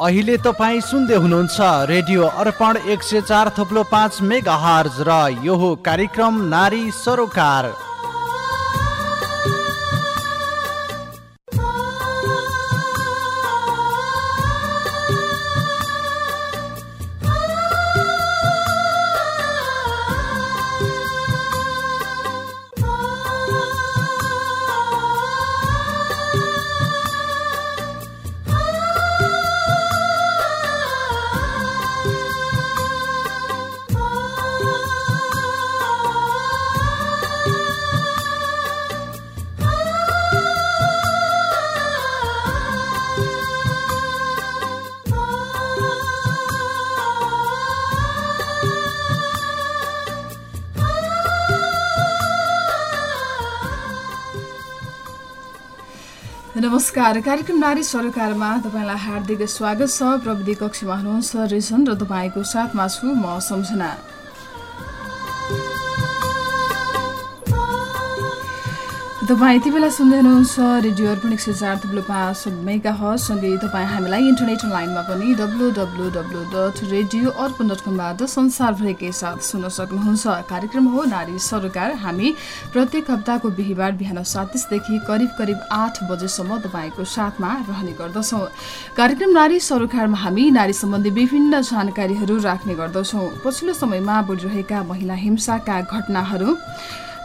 अहिले तपाईँ सुन्दै हुनुहुन्छ रेडियो अर्पण एक सय चार थप्लो पाँच मेगा हर्ज र यो कार्यक्रम नारी सरोकार। नमस्कार। कार्यक्रम नारी सरकारमा तपाईँलाई हार्दिक स्वागत छ। प्रविधि कक्षमा हुनुहुन्छ रिसन र तपाईँको साथमा छु म सम्झना। तपाईँ यति बेला सुन्दै हुनुहुन्छ रेडियो अर्पण एक सय चार थुप्रो पाँच मेगा सँगै तपाईँ हामीलाई इन्टरनेट लाइनमा पनि W W W dot radio अर्पण डट कमबाट संसारभरिकै साथ सुन्न सक्नुहुन्छ। कार्यक्रम हो नारी सरोकार। हामी प्रत्येक हप्ताको बिहिबार बिहान सात तिसदेखि करिब करिब आठ बजेसम्म तपाईँको साथमा रहने गर्दछौँ। कार्यक्रम नारी सरोकारमा हामी नारी सम्बन्धी विभिन्न जानकारीहरू राख्ने गर्दछौँ। पछिल्लो समयमा बढिरहेका महिला हिंसाका घटनाहरू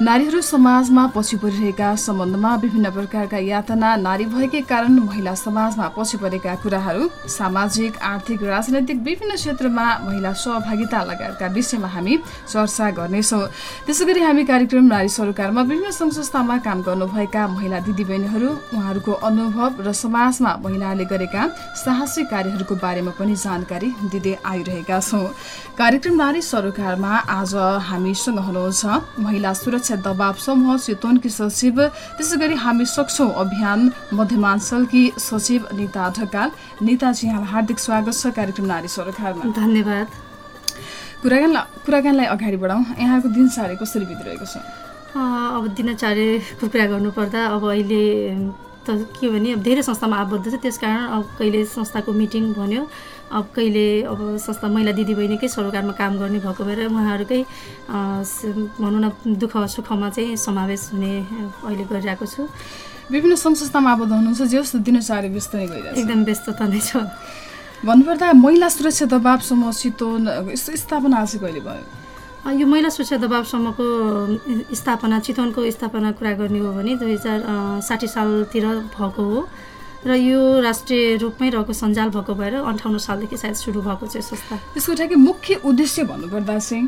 नारीहरू समाजमा पछि परिरहेका सम्बन्धमा विभिन्न प्रकारका यातना नारी भएकै कारण महिला समाजमा पछि परेका कुराहरू सामाजिक आर्थिक राजनैतिक विभिन्न क्षेत्रमा महिला सहभागिता लगायतका विषयमा हामी चर्चा गर्नेछौँ। त्यसै गरी हामी कार्यक्रम नारी सरकारमा विभिन्न सङ्घ संस्थामा काम गर्नुभएका महिला दिदीबहिनीहरू उहाँहरूको अनुभव र समाजमा महिलाले गरेका साहसिक कार्यहरूको बारेमा पनि जानकारी दिँदै आइरहेका छौँ। कार्यक्रम नारी सरकारमा आज हामीसँग हुनुहुन्छ महिला सुरक्षा दबाव समूह चितवनकी सचिव त्यसै गरी हामी सक्छौ अभियान। मध्यमाञ्चलकी सचिव निता ढकाल। नेताजी यहाँलाई हार्दिक स्वागत छ कार्यक्रम नारी सरकारमा। धन्यवाद। कुराकानीलाई कुराकानीलाई अगाडि बढाउँ। यहाँको दिनचर्या कसरी बितिरहेको छ? अब दिनचर्याको कुरा गर्नुपर्दा अब अहिले त के भने अब धेरै संस्थामा आबद्ध छ त्यस कारण अब कहिले संस्थाको मिटिङ भन्यो अब कहिले अब संस्था महिला दिदीबहिनीकै सरोकारमा काम गर्ने भएको भएर उहाँहरूकै भनौँ न दुःख सुखमा चाहिँ समावेश हुने अहिले गरिरहेको छु। विभिन्न सङ्घ संस्थामा आबद्ध हुनुहुन्छ जे जस्तो दिनचर्या व्यस्त नै गइरहेको एकदम व्यस्तता नै छ। भन्नुपर्दा महिला सुरक्षा दबाब समूह चितवन स्थापना चाहिँ कहिले भयो? यो महिला सुरक्षा दबाबसम्मको स्थापना चितवनको स्थापना कुरा गर्ने हो भने दुई हजार साठी सालतिर भएको हो। र यो राष्ट्रिय रूपमै रहेको सञ्जाल भएको भएर अन्ठाउन्न सालदेखि सायद सुरु भएको चाहिँ संस्था। त्यसको ठ्याक्कै मुख्य उद्देश्य भन्नुपर्दा चाहिँ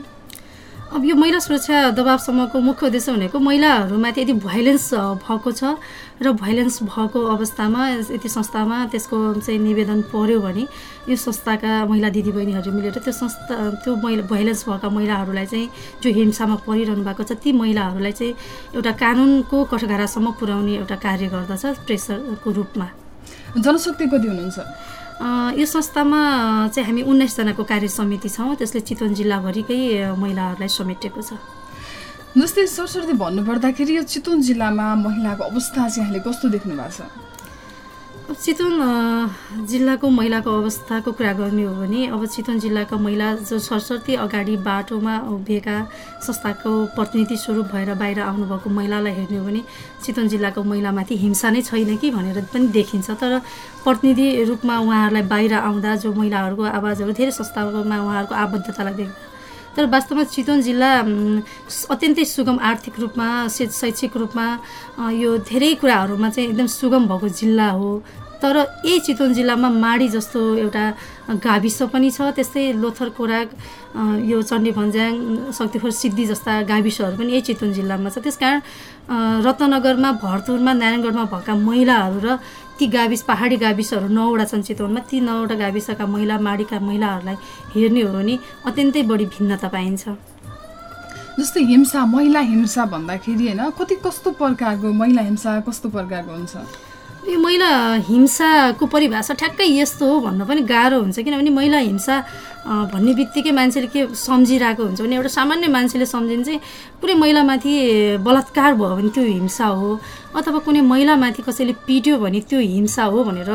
अब यो महिला सुरक्षा दबावसम्मको मुख्य उद्देश्य भनेको महिलाहरूमाथि यदि भाइलेन्स भएको छ र भाइलेन्स भएको अवस्थामा यति संस्थामा त्यसको चाहिँ निवेदन पर्यो भने यो संस्थाका महिला दिदीबहिनीहरू मिलेर त्यो संस्था त्यो महिला भाइलेन्स भएका महिलाहरूलाई चाहिँ जो हिंसामा परिरहनु भएको छ। ती महिलाहरूलाई चाहिँ एउटा कानुनको कठघारासम्म पुर्याउने एउटा कार्य गर्दछ प्रेसरको रूपमा। जनशक्ति कति हुनुहुन्छ यो संस्थामा चाहिँ हामी उन्नाइसजनाको कार्य समिति छौँ। त्यसले चितवन जिल्लाभरिकै महिलाहरूलाई समेटेको छ। जस्तै सरस्वती भन्नुपर्दाखेरि यो चितवन जिल्लामा महिलाको अवस्था चाहिँ यहाँले कस्तो देख्नु भएको छ? चितवन जिल्लाको महिलाको अवस्थाको कुरा गर्ने हो भने अब चितवन जिल्लाका महिला जो सरस्वती अगाडि बाटोमा उभिएका संस्थाको प्रतिनिधि स्वरूप भएर बाहिर आउनुभएको महिलालाई हेर्ने हो भने चितवन जिल्लाको महिलामाथि हिंसा नै छैन कि भनेर पनि देखिन्छ। तर प्रतिनिधि रूपमा उहाँहरूलाई बाहिर आउँदा जो महिलाहरूको आवाजहरू धेरै संस्थामा उहाँहरूको आबद्धतालाई देख्दा तर वास्तवमा चितवन जिल्ला अत्यन्तै सुगम आर्थिक रूपमा शैक्षिक रूपमा यो धेरै कुराहरूमा चाहिँ एकदम सुगम भएको जिल्ला हो। तर यही चितवन जिल्लामा माडी जस्तो एउटा गाविस पनि छ त्यस्तै लोथर खोराक यो चण्डी भन्ज्याङ शक्तिखोर सिद्धि जस्ता गाविसहरू पनि यही चितवन जिल्लामा छ। त्यस कारण रत्नगरमा भरतपुरमा नारायणगढमा भएका महिलाहरू र ती गाविस पहाडी गाविसहरू नौवटा छन् चितवनमा। ती नौवटा गाविसका महिला माडीका महिलाहरूलाई हेर्ने हो भने अत्यन्तै बढी भिन्नता पाइन्छ। जस्तै हिंसा महिला हिंसा भन्दाखेरि होइन कति कस्तो प्रकारको महिला हिंसा कस्तो प्रकारको हुन्छ? यो महिला हिंसाको परिभाषा ठ्याक्कै यस्तो हो भन्न पनि गाह्रो हुन्छ किनभने महिला हिंसा भन्ने बित्तिकै मान्छेले के सम्झिरहेको हुन्छ भने एउटा सामान्य मान्छेले सम्झिने चाहिँ कुनै महिलामाथि बलात्कार भयो भने त्यो हिंसा हो अथवा कुनै महिलामाथि कसैले पिट्यो भने त्यो हिंसा हो भनेर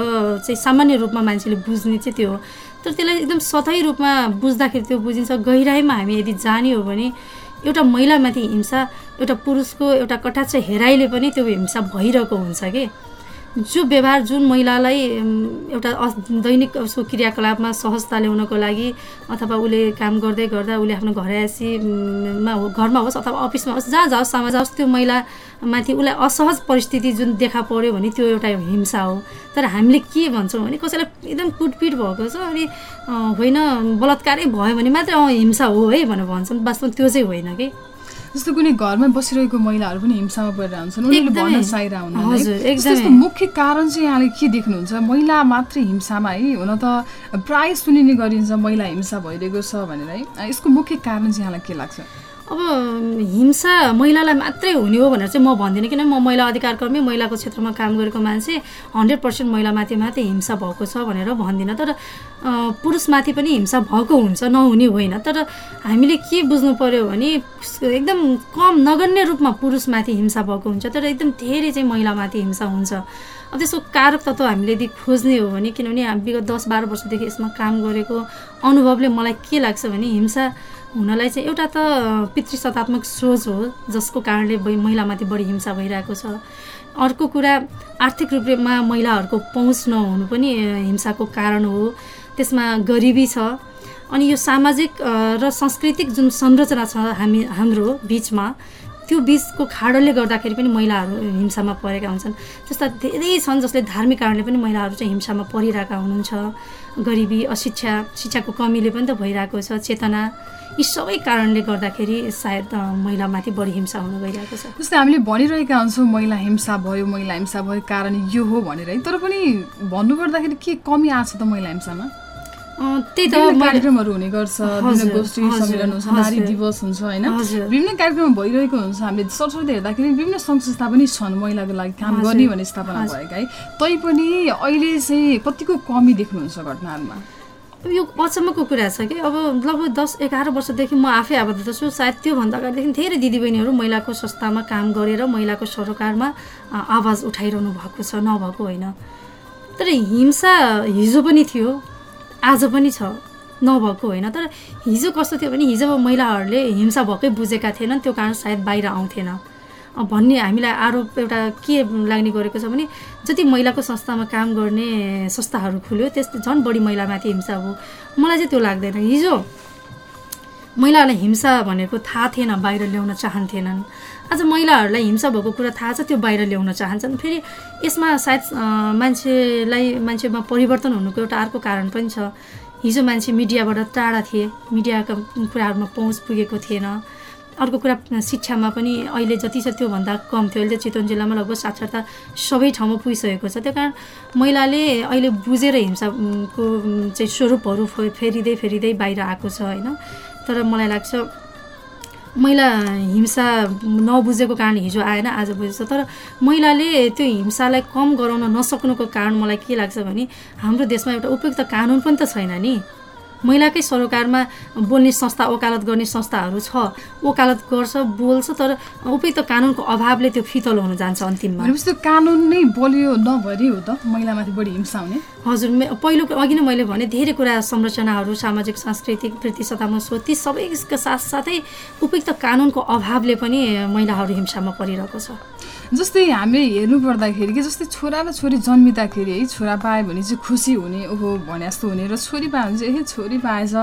चाहिँ सामान्य रूपमा मान्छेले बुझ्ने चाहिँ त्यो हो। तर त्यसलाई एकदम सतही रूपमा बुझ्दाखेरि त्यो बुझिन्छ गहिराइमा हामी यदि जाने हो भने एउटा महिलामाथि हिंसा एउटा पुरुषको एउटा कटाक्ष हेराइले पनि त्यो हिंसा भइरहेको हुन्छ कि? जो व्यवहार जुन महिलालाई एउटा दैनिक उसको क्रियाकलापमा सहजता ल्याउनको लागि अथवा उसले काम गर्दै गर्दा उसले आफ्नो घरयासीमा घरमा होस् अथवा अफिसमा होस् जहाँ जाओस् समाज जाओस् त्यो महिलामाथि उसलाई असहज परिस्थिति जुन देखा पऱ्यो भने त्यो एउटा हिंसा हो। तर हामीले के भन्छौँ भने कसैलाई एकदम कुटपिट भएको छ अनि होइन बलात्कारै भयो भने मात्रै हिंसा हो है भनेर भन्छौँ। वास्तवमा त्यो चाहिँ होइन कि? जस्तो कुनै घरमा बसिरहेको महिलाहरू पनि हिंसामा परेर हुन्छन्। उनीहरूले भन्न चाहिरहनु जस्तो मुख्य कारण चाहिँ यहाँले के देख्नुहुन्छ? महिला मात्रै हिंसामा है? हुन त प्राय सुनिने गरिन्छ महिला हिंसा भइरहेको छ भनेर है? यसको मुख्य कारण चाहिँ यहाँलाई के लाग्छ? अब हिंसा महिलालाई मात्रै हुने हो भनेर चाहिँ म भन्दिनँ किनभने म महिला अधिकार कर्मी महिलाको क्षेत्रमा काम गरेको मान्छे हन्ड्रेड पर्सेन्ट महिलामाथि मात्रै हिंसा भएको छ भनेर भन्दिनँ। तर पुरुषमाथि पनि हिंसा भएको हुन्छ नहुने होइन। तर हामीले के बुझ्नु पऱ्यो भने एकदम कम नगण्य रूपमा पुरुषमाथि हिंसा भएको हुन्छ तर एकदम धेरै चाहिँ महिलामाथि हिंसा हुन्छ। अब त्यसको कारक तत्त्व हामीले यदि खोज्ने हो भने किनभने विगत दस बाह्र वर्षदेखि यसमा काम गरेको अनुभवले मलाई के लाग्छ भने हिंसा हुनलाई चाहिँ एउटा त पितृसत्तात्मक सोच हो जसको कारणले महिलामाथि बढी हिंसा भइरहेको छ। अर्को कुरा आर्थिक रूपमा महिलाहरूको पहुँच नहुनु पनि हिंसाको कारण हो। त्यसमा गरिबी छ। अनि यो सामाजिक र सांस्कृतिक जुन संरचना छ हामी हाम्रो बिचमा त्यो बिचको खाडलले गर्दाखेरि पनि महिलाहरू हिंसामा परेका हुन्छन्। त्यस्ता धेरै छन् जसले धार्मिक कारणले पनि महिलाहरू चाहिँ हिंसामा परिरहेका हुनुहुन्छ। गरिबी अशिक्षा शिक्षाको कमीले पनि त भइरहेको छ। चेतना यी सबै कारणले गर्दाखेरि सायद महिलामाथि बढी हिंसा हुन गइरहेको छ। जस्तै हामीले भनिरहेका हुन्छौँ महिला हिंसा भयो महिला हिंसा भयो कारण यो हो भनेर है। तर पनि भन्नुपर्दाखेरि के कमी आएको छ त महिला हिंसामा? त्यही त कार्यक्रमहरू हुने गर्छ गोष्ठी सम्मेलन हुन्छ नारी दिवस हुन्छ होइन? विभिन्न कार्यक्रम भइरहेको हुन्छ। हामीले सरस्वती हेर्दाखेरि विभिन्न सङ्घ संस्था पनि छन् महिलाको लागि काम गर्ने भन्ने स्थापना भएका है। तैपनि अहिले चाहिँ कतिको कमी देख्नुहुन्छ घटनाहरूमा? यो अचम्मको कुरा छ कि? अब लगभग दस एघार वर्षदेखि म आफै आबद्ध छु। सायद त्योभन्दा अगाडिदेखि धेरै दिदीबहिनीहरू महिलाको संस्थामा काम गरेर महिलाको सरोकारमा आवाज उठाइरहनु भएको छ नभएको होइन। तर हिंसा हिजो पनि थियो। आज पनि छ। नभएको होइन तर हिजो कस्तो थियो भने हिजो महिलाहरूले हिंसा भएकै बुझेका थिएनन् त्यो कारण सायद बाहिर आउँथेन। भन्ने हामीलाई आरोप एउटा के लाग्ने गरेको छ भने जति महिलाको संस्थामा काम गर्ने संस्थाहरू खुल्यो त्यस झन् बढी महिलामाथि हिंसा हो मलाई चाहिँ त्यो लाग्दैन। हिजो महिलाहरूलाई हिंसा भनेको थाहा थिएन बाहिर ल्याउन चाहन्थेनन्। आज महिलाहरूलाई हिंसा भएको कुरा थाहा छ त्यो बाहिर ल्याउन चाहन्छन्। फेरि यसमा सायद मान्छेलाई मान्छेमा परिवर्तन हुनुको एउटा अर्को कारण पनि छ। हिजो मान्छे मिडियाबाट टाढा थिए मिडियाका कुराहरूमा पहुँच पुगेको थिएन। अर्को कुरा शिक्षामा पनि अहिले जति छ त्योभन्दा कम थियो। अहिले चितवन जिल्लामा लगभग साक्षरता सबै ठाउँमा पुगिसकेको छ। त्यही कारण महिलाले अहिले बुझेर हिंसाको चाहिँ स्वरूपहरू फेरिँदै फेरिँदै बाहिर आएको छ होइन? तर मलाई लाग्छ महिला हिंसा नबुझेको कारण हिजो आएन आज बुझेछ। तर महिलाले त्यो हिंसालाई कम गराउन नसक्नुको कारण मलाई के लाग्छ भने हाम्रो देशमा एउटा उपयुक्त कानुन पनि त छैन नि। महिलाकै सरोकारमा बोल्ने संस्था वकालत गर्ने संस्थाहरू छ। वकालत गर्छ बोल्छ तर उपयुक्त कानुनको अभावले त्यो फितल हुन जान्छ अन्तिममा। त्यो कानुन नै बलियो नभरि हो त? महिलामाथि बढी हिंसा हुने? हजुर पहिलो अघि नै मैले भने धेरै कुरा संरचनाहरू सामाजिक सांस्कृतिक प्रतिशतामा सो ती सबैका साथसाथै उपयुक्त कानुनको अभावले पनि महिलाहरू हिंसामा परिरहेको छ। जस्तै हामीले हेर्नु पर्दाखेरि कि जस्तै छोरा र छोरी जन्मिँदाखेरि है छोरा पायो भने चाहिँ खुसी हुने ओहो भने जस्तो हुने र छोरी पायो भने चाहिँ ए छोरी पाएछ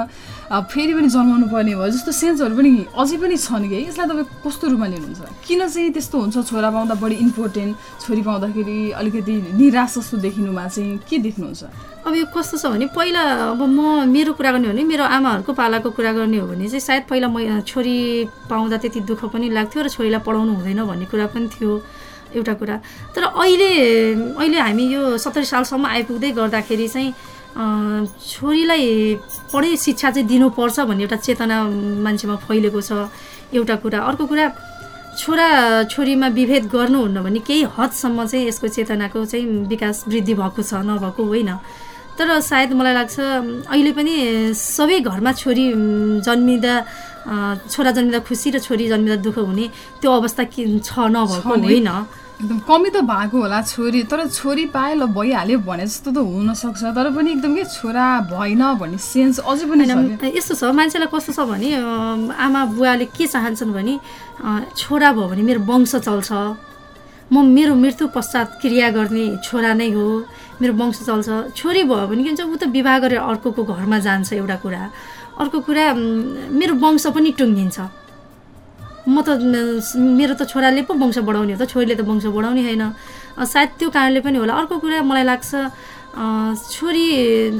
फेरि पनि जन्माउनु पर्ने भयो। जस्तो सेन्सहरू पनि अझै पनि छन् कि यसलाई तपाईँ कस्तो रूपमा लिनुहुन्छ? किन चाहिँ त्यस्तो हुन्छ? छोरा पाउँदा बढी इम्पोर्टेन्ट छोरी पाउँदाखेरि अलिकति निराश जस्तो देखिनुमा चाहिँ के देख्नुहुन्छ? अब यो कस्तो छ भने पहिला अब म मेरो कुरा गर्ने हो भने मेरो आमाहरूको पालाको कुरा गर्ने हो भने चाहिँ सायद पहिला म छोरी पाउँदा त्यति दुःख पनि लाग्थ्यो र छोरीलाई पढाउनु हुँदैन भन्ने कुरा पनि थियो। एउटा कुरा। तर अहिले अहिले हामी यो सत्तरी सालसम्म आइपुग्दै गर्दाखेरि चाहिँ छोरीलाई पढै शिक्षा चाहिँ दिनुपर्छ भन्ने एउटा चेतना मान्छेमा फैलेको छ एउटा कुरा। अर्को कुरा छोरा छोरीमा विभेद गर्नुहुन्न भने केही हदसम्म चाहिँ यसको चेतनाको चाहिँ विकास वृद्धि भएको छ नभएको होइन। तर सायद मलाई लाग्छ अहिले पनि सबै घरमा छोरी जन्मिँदा छोरा जन्मिँदा खुसी र छोरी जन्मिँदा दुःख हुने त्यो अवस्था के छ नभएको होइन। एकदम कमी त भएको होला छोरी तर छोरी पाए ल भइहाल्यो भने जस्तो त हुनसक्छ तर पनि एकदम के छोरा भएन भन्ने सेन्स अझै पनि यस्तो छ मान्छेलाई कस्तो छ भने आमा बुवाले के चाहन्छन् भने छोरा भयो भने मेरो वंश चल्छ। म मेरो मृत्यु पश्चात क्रिया गर्ने छोरा नै हो। मेरो वंश चल्छ। छोरी भयो भने के हुन्छ ऊ त विवाह गरेर अर्कोको घरमा जान्छ एउटा कुरा। अर्को कुरा मेरो वंश पनि टुङ्गिन्छ। म त मेरो त छोराले पो वंश बढाउने हो त छोरीले त वंश बढाउने होइन। सायद त्यो कारणले पनि होला। अर्को कुरा मलाई लाग्छ छोरी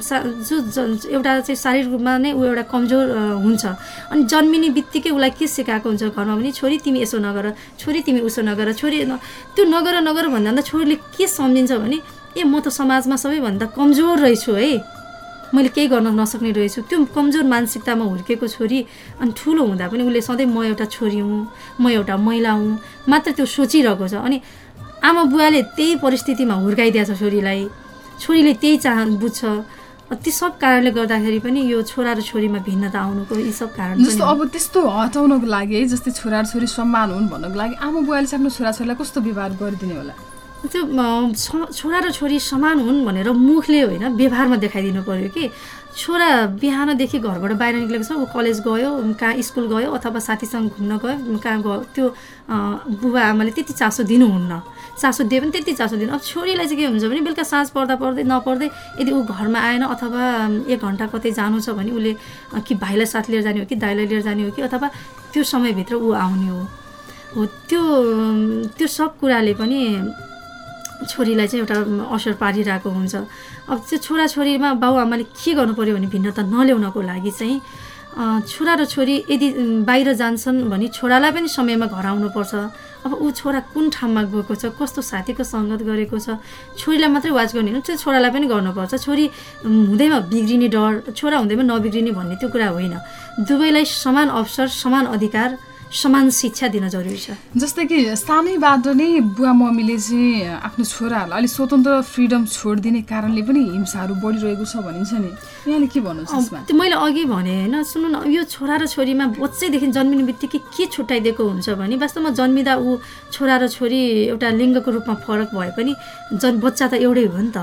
जो एउटा चाहिँ शारीरिक रूपमा नै ऊ एउटा कमजोर हुन्छ। अनि जन्मिने बित्तिकै उसलाई के सिकाएको हुन्छ घरमा भने छोरी तिमी यसो नगर छोरी तिमी उसो नगर छोरी त्यो नगर नगर भन्दा छोरीले के सम्झिन्छ भने ए म त समाजमा सबैभन्दा कमजोर रहेछु है। मैले केही गर्न नसक्ने रहेछु। त्यो कमजोर मानसिकतामा हुर्केको छोरी अनि ठुलो हुँदा पनि उसले सधैँ म एउटा छोरी हुँ म एउटा महिला हुँ मात्र त्यो सोचिरहेको छ। अनि आमा बुवाले त्यही परिस्थितिमा हुर्काइदिएछ छोरीलाई। छोरीले त्यही चाह बुझ्छ। ती सब कारणले गर्दाखेरि पनि यो छोरा र छोरीमा भिन्नता आउनुको यी सब कारण जस्तो अब त्यस्तो हटाउनको लागि है जस्तै छोरा र छोरी सम्मान हुन् भन्नको लागि आमा बुवाले चाहिँ आफ्नो छोराछोरीलाई कस्तो व्यवहार गरिदिने होला? त्यो छोरा र छोरी समान हुन् भनेर मुखले होइन व्यवहारमा देखाइदिनु पऱ्यो कि। छोरा बिहानदेखि घरबाट बाहिर निक्लेको छ ऊ कलेज गयो कहाँ स्कुल गयो अथवा साथीसँग घुम्न गयो कहाँ गयो त्यो बुबा आमाले त्यति चासो दिनुहुन्न। चासो दिए पनि त्यति चासो दिनु अब छोरीलाई चाहिँ के हुन्छ भने बेलुका साँझ पर्दा पर्दै नपर्दै यदि ऊ घरमा आएन अथवा एक घन्टा कतै जानु छ भने उसले कि भाइलाई साथ लिएर जाने हो कि दाइलाई लिएर जाने हो कि अथवा त्यो समयभित्र ऊ आउने हो। हो त्यो त्यो सब कुराले पनि छोरीलाई चाहिँ एउटा असर पारिरहेको हुन्छ। अब त्यो छोराछोरीमा बाबुआमाले के गर्नु पऱ्यो भने भिन्नता नल्याउनको लागि चाहिँ छोरा र छोरी यदि बाहिर जान्छन् भने छोरालाई पनि समयमा घर आउनुपर्छ। अब ऊ छोरा कुन ठाउँमा गएको छ कस्तो साथीको सङ्गत गरेको छ छोरीलाई मात्रै वाच गर्ने हो त्यो छोरालाई पनि गर्नुपर्छ। छोरी हुँदैमा बिग्रिने डर छोरा हुँदैमा नबिग्रिने भन्ने त्यो कुरा होइन। दुवैलाई समान अवसर समान अधिकार समान शिक्षा दिन जरुरी छ। जस्तै कि सानैबाट नै बुवा मम्मीले चाहिँ आफ्नो छोराहरूलाई अलिक स्वतन्त्र फ्रिडम छोडिदिने कारणले पनि हिंसाहरू बढिरहेको छ भनिन्छ नि। यहाँले के त्यो मैले अघि भने होइन सुन्नु न यो छोरा र छोरीमा बच्चैदेखि जन्मिने बित्तिकै के छुट्याइदिएको हुन्छ भने वास्तवमा जन्मिँदा ऊ छोरा र छोरी एउटा लिङ्गको रूपमा फरक भए पनि जन् बच्चा त एउटै हो नि त।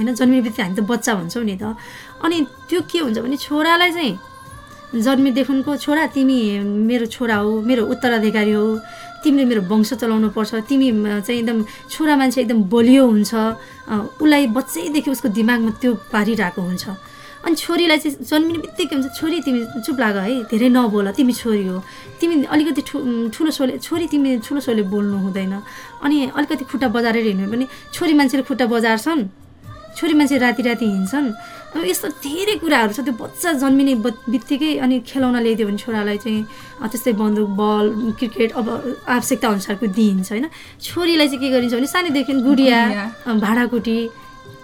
होइन जन्मिने बित्तिकै हामी त बच्चा भन्छौँ नि त। अनि त्यो के हुन्छ भने छोरालाई चाहिँ जन्मेदेखिको छोरा तिमी मेरो छोरा हो मेरो उत्तराधिकारी हो तिमीले मेरो वंश चलाउनु पर्छ तिमी चाहिँ एकदम छोरा मान्छे एकदम बलियो हुन्छ उसलाई बच्चैदेखि उसको दिमागमा त्यो पारिरहेको हुन्छ। अनि छोरीलाई चाहिँ जन्मिने बित्तिकै हुन्छ छोरी तिमी चुप लाग है धेरै नबोल तिमी छोरी हो। तिमी अलिकति ठुलो सोले छोरी तिमी ठुलो सोले बोल्नु हुँदैन। अनि अलिकति खुट्टा बजारेर हिँड्यो भने छोरी मान्छेले खुट्टा बजार्छन् छोरी मान्छे राति राति हिँड्छन्। यस्तो धेरै कुराहरू छ त्यो बच्चा जन्मिने बित्तिकै अनि खेलाउन ल्याइदियो भने छोरालाई चाहिँ त्यस्तै बन्दुक बल क्रिकेट अब आवश्यकता अनुसारको दिइन्छ होइन? छोरीलाई चाहिँ के गरिन्छ भने सानैदेखि गुडिया भाँडाकुटी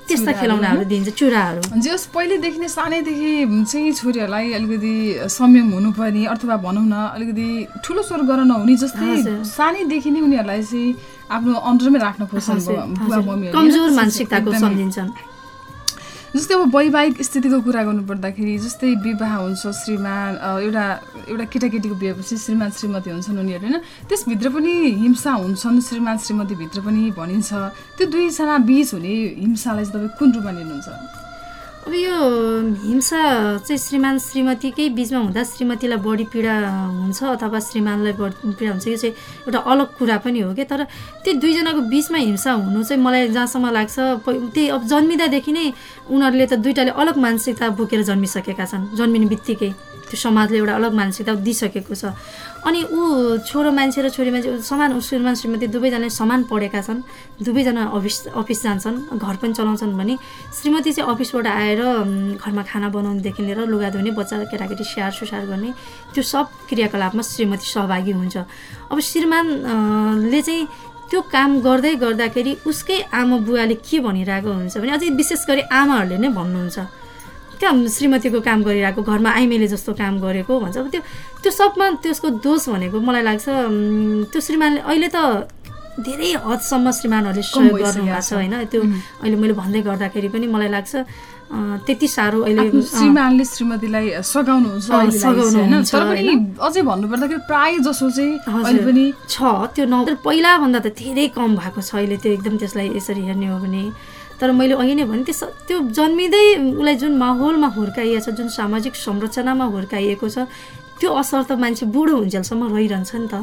त्यस्ता खेलाउनाहरू दिन्छ चुराहरू। जस पहिलेदेखि नै सानैदेखि चाहिँ छोरीहरूलाई अलिकति संयम हुनुपर्ने अथवा भनौँ न अलिकति ठुलो स्वर गर्न नहुने जस्तै सानैदेखि नै उनीहरूलाई चाहिँ आफ्नो अन्डरमै राख्न मम्मी कमजोर मानसिकताको सम्झिन्छन्। जस्तै अब वैवाहिक स्थितिको कुरा गर्नुपर्दाखेरि जस्तै विवाह हुन्छ श्रीमान एउटा एउटा केटाकेटीको बिहेपछि श्रीमान श्रीमती हुन्छन् उनीहरू होइन? त्यसभित्र पनि हिंसा हुन्छन् श्रीमान श्रीमतीभित्र पनि भनिन्छ। त्यो दुईजना बिच हुने हिंसालाई चाहिँ तपाईँ कुन रूपमा लिनुहुन्छ? अब यो हिंसा चाहिँ श्रीमान श्रीमतीकै बिचमा हुँदा श्रीमतीलाई बढी पीडा हुन्छ अथवा श्रीमानलाई बढी पीडा हुन्छ यो चाहिँ एउटा अलग कुरा पनि हो क्या तर त्यो दुईजनाको बिचमा हिंसा हुनु चाहिँ मलाई जहाँसम्म लाग्छ त्यही अब जन्मिँदादेखि नै उनीहरूले त दुइटाले अलग मानसिकता बोकेर जन्मिसकेका छन् जन्मिने बित्तिकै। त्यो समाजले एउटा अलग मानसिकता दिइसकेको छ। अनि ऊ छोरो मान्छे र छोरी मान्छे समान श्रीमान श्रीमती दुवैजनाले समान पढेका छन् दुवैजना अफिस अफिस जान्छन् घर पनि चलाउँछन् भने श्रीमती चाहिँ अफिसबाट आएर घरमा खाना बनाउनेदेखि लिएर लुगा धुने बच्चा केटाकेटी स्याहार सुसार गर्ने त्यो सब क्रियाकलापमा श्रीमती सहभागी हुन्छ। अब श्रीमानले चाहिँ त्यो काम गर्दै गर्दाखेरि उसकै आमा बुवाले के भनिरहेको हुन्छ भने अझै विशेष गरी आमाहरूले नै भन्नुहुन्छ। त्यहाँ श्रीमतीको काम गरिरहेको घरमा आइमेले जस्तो काम गरेको भन्छ। अब त्यो त्यो सबमा त्यसको दोष भनेको मलाई लाग्छ त्यो श्रीमानले अहिले त धेरै हदसम्म श्रीमानहरूले सहयोग गर्नुभएको छ। होइन? त्यो अहिले मैले भन्दै गर्दाखेरि पनि मलाई लाग्छ त्यति साह्रो अहिले श्रीमानले श्रीमतीलाई सघाउनुहुन्छ अझै भन्नुपर्दाखेरि प्राय जसो चाहिँ अहिले पनि छ त्यो न पहिलाभन्दा त धेरै कम भएको छ अहिले त्यो एकदम त्यसलाई यसरी हेर्ने हो भने। तर मैले अघि नै भने त्यो त्यो जन्मिँदै उसलाई जुन माहौलमा हुर्काइएको छ जुन सामाजिक संरचनामा हुर्काइएको छ त्यो असर त मान्छे बुढो हुन्जेलसम्म रहिरहन्छ नि त।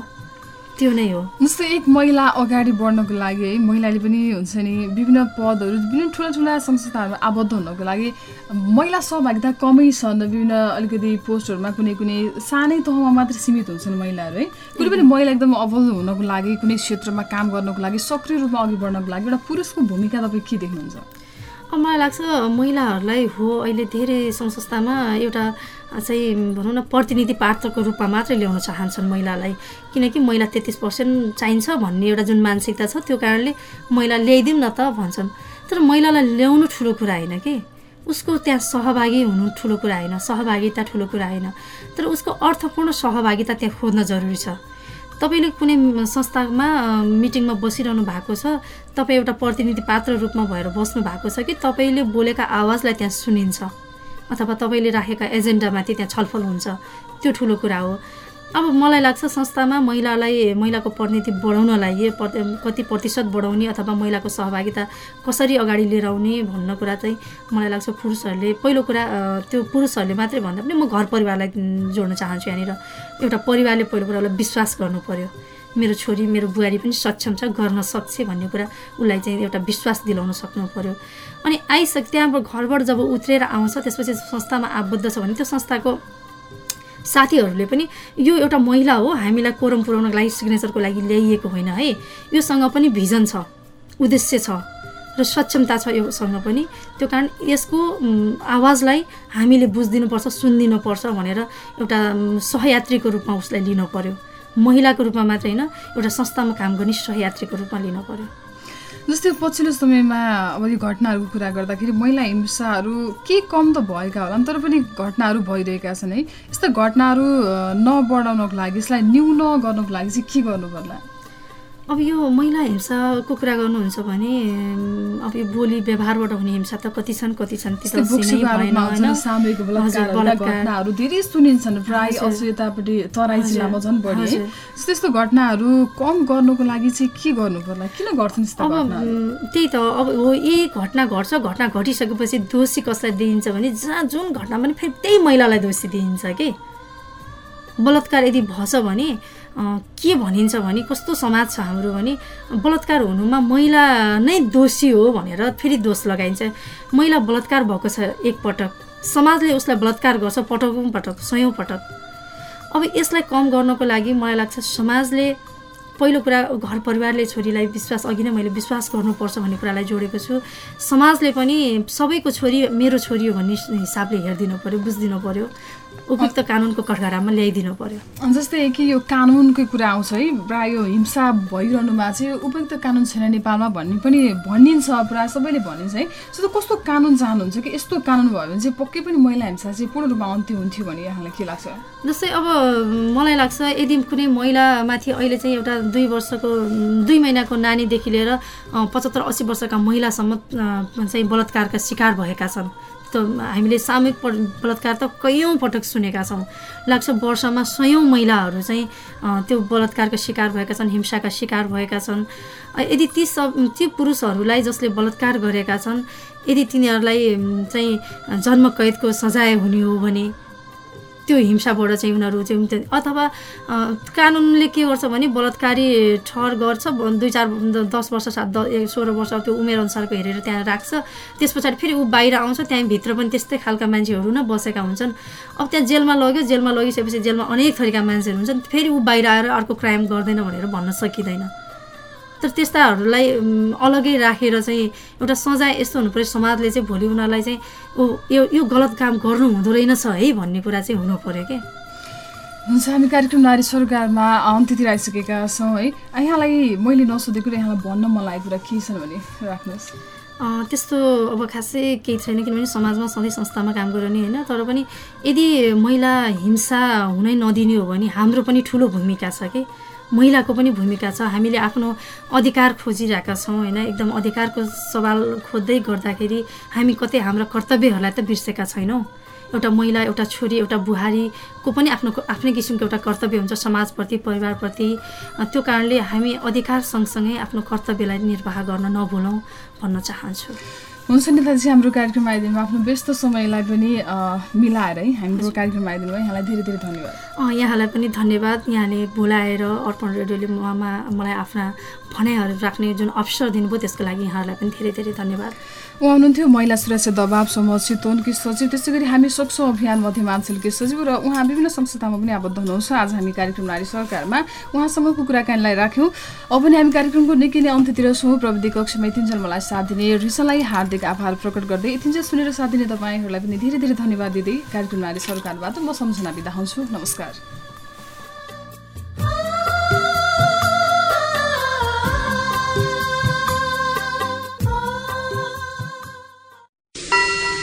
त्यो नै हो। जस्तै एक महिला अगाडि बढ्नको लागि है महिलाले पनि हुन्छ नि विभिन्न पदहरू विभिन्न ठुला ठुला संस्थाहरूमा आबद्ध हुनको लागि महिला सहभागिता कमै छन् विभिन्न अलिकति पोस्टहरूमा कुनै कुनै सानै तहमा मात्र सीमित हुन्छन् महिलाहरू है। कुनै पनि महिला एकदम अभल हुनको लागि कुनै क्षेत्रमा काम गर्नको लागि सक्रिय रूपमा अघि बढ्नको लागि एउटा पुरुषको भूमिका तपाईँ के देख्नुहुन्छ? मलाई लाग्छ महिलाहरूलाई हो अहिले धेरै संस्थामा एउटा चाहिँ भनौँ न प्रतिनिधि पात्रको रूपमा मात्रै ल्याउन चाहन्छन् महिलालाई। किनकि महिला तेत्तिस पर्सेन्ट चाहिन्छ भन्ने एउटा जुन मानसिकता छ त्यो कारणले महिला ल्याइदिउँ न त भन्छन्। तर महिलालाई ल्याउनु ठुलो कुरा होइन कि? उसको त्यहाँ सहभागी हुनु ठुलो कुरा होइन सहभागिता ठुलो कुरा होइन। तर उसको अर्थपूर्ण सहभागिता त्यहाँ खोज्न जरुरी छ। तपाईँले कुनै संस्थामा मिटिङमा बसिरहनु भएको छ? तपाईँ एउटा प्रतिनिधि पात्र रूपमा भएर बस्नु भएको छ कि तपाईँले बोलेका आवाजलाई त्यहाँ सुनिन्छ? अथवा तपाईँले राखेका एजेन्डामाथि त्यहाँ छलफल हुन्छ? त्यो ठुलो कुरा हो। अब मलाई लाग्छ संस्थामा महिलालाई महिलाको परिणति बढाउनलाई कति प्रतिशत बढाउने अथवा महिलाको सहभागिता कसरी अगाडि लिएर आउने भन्न कुरा चाहिँ मलाई लाग्छ पुरुषहरूले पहिलो कुरा त्यो पुरुषहरूले मात्रै भन्दा पनि म घर परिवारलाई जोड्न चाहन्छु यहाँनिर। एउटा परिवारले पहिलो कुरा उसलाई विश्वास गर्नु पऱ्यो मेरो छोरी मेरो बुहारी पनि सक्षम छ गर्न सक्छ भन्ने कुरा उसलाई चाहिँ एउटा विश्वास दिलाउन सक्नु पऱ्यो अनि आइसके त्यहाँबाट घरबाट जब उत्रेर आउँछ त्यसपछि संस्थामा आबद्ध छ भने त्यो संस्थाको साथीहरूले पनि यो एउटा महिला हो हामीलाई कोरम पुऱ्याउनको लागि सिग्नेचरको लागि ल्याइएको होइन है। योसँग पनि भिजन छ उद्देश्य छ र सक्षमता छ योसँग पनि। त्यो कारण यसको आवाजलाई हामीले बुझिदिनुपर्छ सुनिदिनुपर्छ भनेर एउटा सहयात्रीको रूपमा उसलाई लिनु पऱ्यो महिलाको रूपमा मात्रै होइन एउटा संस्थामा काम गर्ने सहयात्रीको रूपमा लिनु पऱ्यो जस्तै पछिल्लो समयमा अब यो घटनाहरूको कुरा गर्दाखेरि महिला हिंसाहरू के कम त भएका होला तर पनि घटनाहरू भइरहेका छन् है। यस्ता घटनाहरू नबढाउनको लागि यसलाई न्यून गर्नको लागि चाहिँ के गर्नु पर्ला अब यो महिला हिंसाको कुरा गर्नुहुन्छ भने अब यो बोली व्यवहारबाट हुने हिंसा त कति छन् कति छन् घटनाहरू धेरै सुनिन्छन् प्राय अझ यतापट्टि तराई जिल्लामा झन् बढी। त्यस्तो घटनाहरू कम गर्नुको लागि चाहिँ के गर्नु पर्ला किन गर्छन् अब त्यही त अब हो यही घटना घट्छ घटना घटिसकेपछि दोषी कसलाई दिइन्छ भने जहाँ जुन घटना पनि फेरि त्यही महिलालाई दोषी दिइन्छ कि? बलात्कार यदि भछ भने के भनिन्छ भने कस्तो समाज छ हाम्रो भने बलात्कार हुनुमा महिला नै दोषी हो भनेर फेरि दोष लगाइन्छ। महिला बलात्कार भएको छ एकपटक समाजले उसलाई बलात्कार गर्छ पटकौँ पटक सयौँ पटक। अब यसलाई कम गर्नको लागि मलाई लाग्छ समाजले पहिलो कुरा घर परिवारले छोरीलाई विश्वास अघि नै मैले विश्वास गर्नुपर्छ भन्ने कुरालाई जोडेको छु। समाजले पनि सबैको छोरी मेरो छोरी हो भन्ने हिसाबले हेरिदिनु पऱ्यो बुझिदिनु पऱ्यो उपयुक्त कानुनको कठघरामा ल्याइदिनु पर्यो। जस्तै कि यो कानुनकै कुरा आउँछ है प्राय यो हिंसा भइरहनुमा चाहिँ उपयुक्त कानुन छैन नेपालमा भन्ने पनि भनिन्छ प्रायः सबैले भनिन्छ है। सो कस्तो कानुन चाहनुहुन्छ कि यस्तो कानुन भयो भने चाहिँ पक्कै पनि महिला हिंसा चाहिँ पूर्ण रूपमा अन्त्य हुन्थ्यो भने यहाँलाई के लाग्छ? जस्तै अब मलाई लाग्छ यदि कुनै महिलामाथि अहिले चाहिँ एउटा दुई वर्षको दुई महिनाको नानीदेखि लिएर पचहत्तर अस्सी वर्षका महिलासम्म चाहिँ बलात्कारका शिकार भएका छन्। त हामीले सामूहिक बलात्कार त कैयौँ पटक सुनेका छौँ। लाग्छ वर्षमा सयौँ महिलाहरू चाहिँ त्यो बलात्कारका शिकार भएका छन् हिंसाका शिकार भएका छन्। यदि ती सब ती पुरुषहरूलाई जसले बलात्कार गरेका छन् यदि तिनीहरूलाई चाहिँ जन्म कैदको सजाय हुने हो भने त्यो हिंसाबाट चाहिँ उनीहरू चाहिँ अथवा कानुनले के गर्छ भने बलात्कारी ठहर गर्छ दुई चार दस वर्ष सात सोह्र वर्ष त्यो उमेर अनुसारको हेरेर त्यहाँ राख्छ। त्यस पछाडि फेरि ऊ बाहिर आउँछ त्यहाँ भित्र पनि त्यस्तै खालका मान्छेहरू नै बसेका हुन्छन्। अब त्यहाँ जेलमा लग्यो जेलमा लगिसकेपछि जेलमा अनेक थरीका मान्छेहरू हुन्छन्। फेरि ऊ बाहिर आएर अर्को क्राइम गर्दैन भनेर भन्न सकिँदैन। तर त्यस्ताहरूलाई अलग्गै राखेर चाहिँ एउटा सजाय यस्तो हुनु पऱ्यो समाजले चाहिँ भोलि उनीहरूलाई चाहिँ ओ यो यो गलत काम गर्नु हुँदो रहेनछ है भन्ने कुरा चाहिँ हुनु पऱ्यो क्या हुन्छ हामी कार्यक्रम नारी सरकारमा अन्त्यतिर आइसकेका छौँ है। यहाँलाई मैले नसोधेको र यहाँलाई भन्न मन लागेको कुरा के छन् भने राख्नुहोस्। त्यस्तो अब खासै केही छैन किनभने समाजमा सधैँ संस्थामा काम गर्ने होइन तर पनि यदि महिला हिंसा हुनै नदिने हो भने हाम्रो पनि ठुलो भूमिका छ कि? महिलाको पनि भूमिका छ। हामीले आफ्नो अधिकार खोजिरहेका छौँ होइन? एकदम अधिकारको सवाल खोज्दै गर्दाखेरि हामी कतै हाम्रा कर्तव्यहरूलाई त बिर्सेका छैनौँ। एउटा महिला एउटा छोरी एउटा बुहारीको पनि आफ्नो आफ्नै किसिमको एउटा कर्तव्य हुन्छ समाजप्रति परिवारप्रति। त्यो कारणले हामी अधिकार सँगसँगै आफ्नो कर्तव्यलाई निर्वाह गर्न नभुलौँ भन्न चाहन्छु। हुन्छ नेताजी हाम्रो कार्यक्रममा आइदिनु आफ्नो व्यस्त समयलाई पनि मिलाएर है हाम्रो कार्यक्रममा आइदिनु भयो। यहाँलाई धेरै धेरै धन्यवाद। यहाँलाई पनि धन्यवाद। यहाँले बोलाएर अर्पण रेडियोले मलाई आफ्ना भनाइहरू राख्ने जुन अवसर दिनुभयो त्यसको लागि यहाँहरूलाई पनि धेरै धेरै धन्यवाद। उहाँ हुनुहुन्थ्यो महिला सुरक्षा दबाव समूह चितवनकी सचिव? त्यसै गरी हामी सक्छौँ अभियान मध्यमाञ्चलकी सचिव र उहाँ विभिन्न संस्थामा पनि आबद्ध हुनुहुन्छ। आज हामी कार्यक्रम नारी सरकारमा उहाँसँगको कुराकानीलाई राख्यौँ। अब पनि हामी कार्यक्रमको निकै नै अन्त्यतिर छौँ। प्रविधि कक्षमा यतिन्जेल मलाई साथ दिने रिसालाई हार्दिक आभार प्रकट गर्दै यतिन्जेल सुनेर साथ दिने तपाईँहरूलाई पनि धेरै धेरै धन्यवाद दिँदै कार्यक्रम नारी सरकारबाट म सम्झना बिदा हुन्छु। नमस्कार।